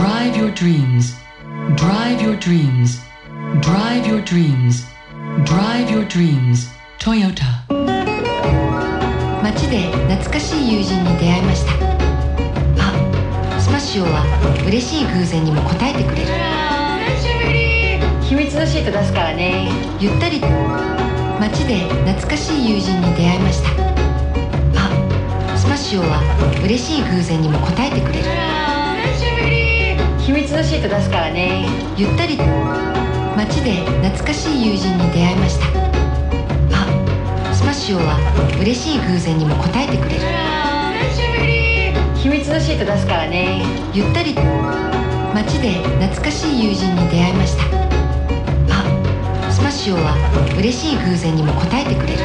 Drive your dreams. Drive your dreams. Drive your dreams. Drive your dreams. Toyota. 街で懐かしい友人に出会いましたあスマッシュオは嬉しい偶然にも応えてくれる秘密のシート出すからねゆったり街で懐かしい友人に出会いましたあスマッシュオは嬉しい偶然にも応えてくれる秘密のシート出すからね。ゆったり街で懐かしい友人に出会いました。あスマッシュオは嬉しい偶然にも応えてくれる。秘密のシート出すからね。ゆったり街で懐かしい友人に出会いました。あスマッシュオは嬉しい偶然にも応えてくれる。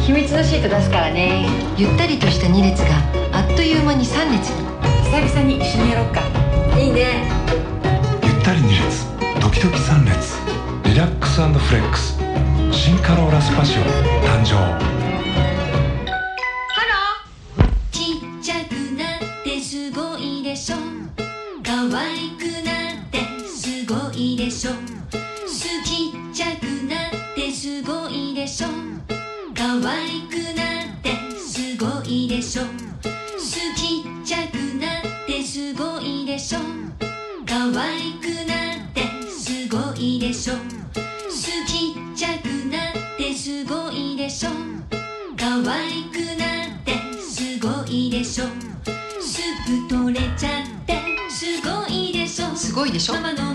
秘密のシート出すからね。ゆったりとした2列があっという間に3列に久々に一緒にやろうか。いいね。ゆったり2列ドキドキ3列。リラックスフレックス。新カローラスパシオ誕生。ちっちゃくなってすごいでしょ。可愛くなってすごいでしょ。すちっちゃくなってすごいでしょ。可愛くなってすごいでしょ。すちっちゃくなってすごいでしょ可愛くなってすごいでしょすちっちゃくなってすごいでしょ可愛くなってすごいでしょすぐ取れちゃってすごいでしょすごいでしょ？ママの